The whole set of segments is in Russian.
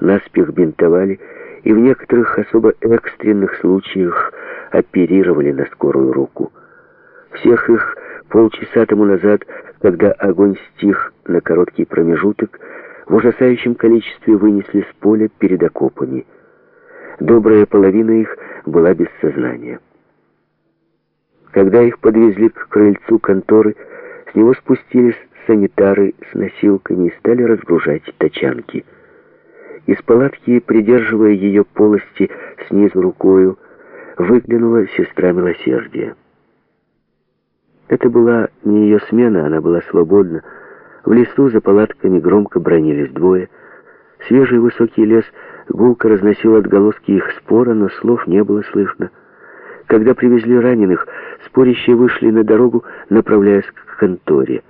наспех бинтовали и в некоторых особо экстренных случаях оперировали на скорую руку. Всех их полчаса тому назад, когда огонь стих на короткий промежуток, в ужасающем количестве вынесли с поля перед окопами. Добрая половина их была без сознания. Когда их подвезли к крыльцу конторы, с него спустились санитары с носилками и стали разгружать тачанки. Из палатки, придерживая ее полости снизу рукою, выглянула сестра милосердия. Это была не ее смена, она была свободна. В лесу за палатками громко бронились двое. Свежий высокий лес гулко разносил отголоски их спора, но слов не было слышно. Когда привезли раненых, спорящие вышли на дорогу, направляясь к конторе.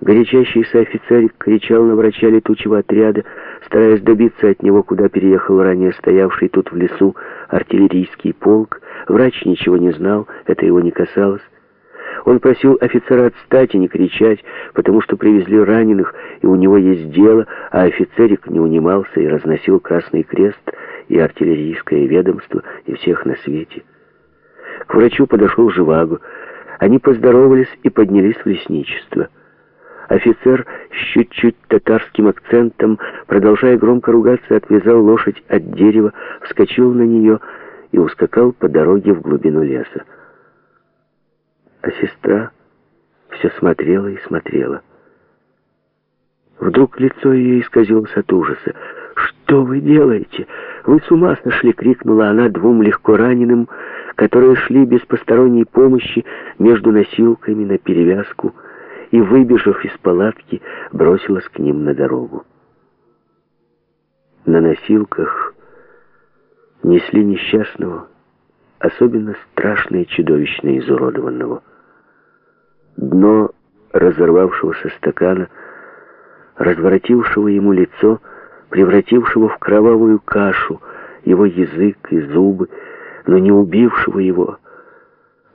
Горячащийся офицерик кричал на врача летучего отряда, стараясь добиться от него, куда переехал ранее стоявший тут в лесу артиллерийский полк. Врач ничего не знал, это его не касалось. Он просил офицера отстать и не кричать, потому что привезли раненых, и у него есть дело, а офицерик не унимался и разносил Красный Крест и артиллерийское ведомство, и всех на свете. К врачу подошел Живаго. Они поздоровались и поднялись в лесничество. Офицер с чуть-чуть татарским акцентом, продолжая громко ругаться, отвязал лошадь от дерева, вскочил на нее и ускакал по дороге в глубину леса. А сестра все смотрела и смотрела. Вдруг лицо ее исказилось от ужаса. «Что вы делаете? Вы с ума сошли!» — крикнула она двум легко раненым, которые шли без посторонней помощи между носилками на перевязку и, выбежав из палатки, бросилась к ним на дорогу. На носилках несли несчастного, особенно страшно и чудовищно изуродованного. Дно разорвавшегося стакана, разворотившего ему лицо, превратившего в кровавую кашу его язык и зубы, но не убившего его,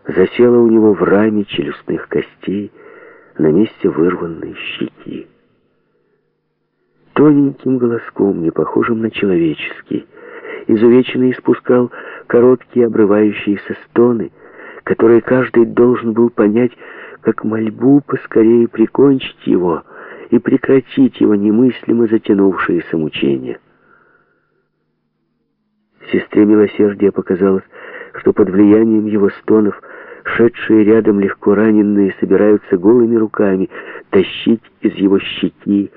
засело у него в раме челюстных костей на месте вырванной щеки. Тоненьким голоском, не похожим на человеческий, изувеченный испускал короткие обрывающиеся стоны, которые каждый должен был понять как мольбу поскорее прикончить его и прекратить его немыслимо затянувшееся мучение. Сестре милосердия показалось, что под влиянием его стонов шедшие рядом легко раненые собираются голыми руками тащить из его щеки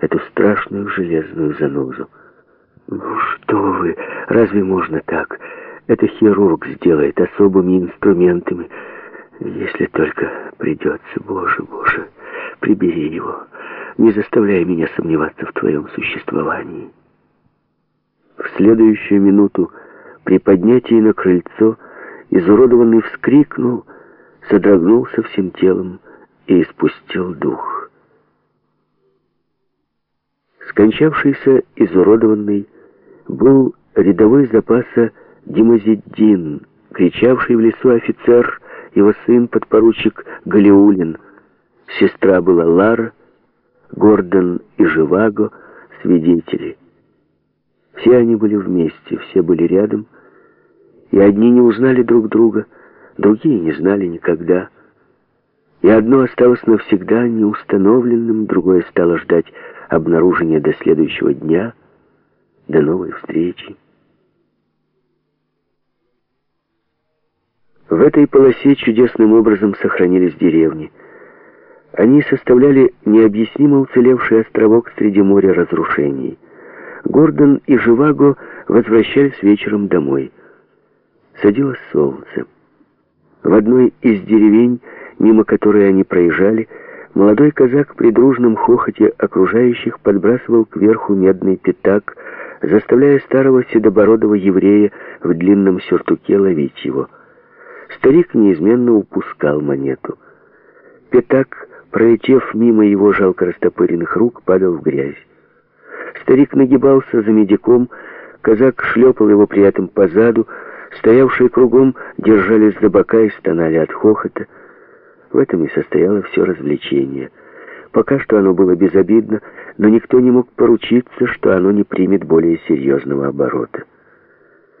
эту страшную железную занозу. «Ну что вы, разве можно так? Это хирург сделает особыми инструментами». Если только придется, Боже, Боже, прибери его. Не заставляй меня сомневаться в твоем существовании. В следующую минуту при поднятии на крыльцо изуродованный вскрикнул, содрогнулся всем телом и испустил дух. Скончавшийся изуродованный был рядовой запаса Димазиддин, кричавший в лесу офицер его сын, подпоручик Галиулин, сестра была Лара, Гордон и Живаго, свидетели. Все они были вместе, все были рядом, и одни не узнали друг друга, другие не знали никогда. И одно осталось навсегда неустановленным, другое стало ждать обнаружения до следующего дня, до новой встречи. В этой полосе чудесным образом сохранились деревни. Они составляли необъяснимо уцелевший островок среди моря разрушений. Гордон и Живаго возвращались вечером домой. Садилось солнце. В одной из деревень, мимо которой они проезжали, молодой казак при дружном хохоте окружающих подбрасывал кверху медный пятак, заставляя старого седобородого еврея в длинном сюртуке ловить его. Старик неизменно упускал монету. Пятак, пролетев мимо его жалко растопыренных рук, падал в грязь. Старик нагибался за медиком, казак шлепал его при этом по заду, стоявшие кругом держались за бока и стонали от хохота. В этом и состояло все развлечение. Пока что оно было безобидно, но никто не мог поручиться, что оно не примет более серьезного оборота.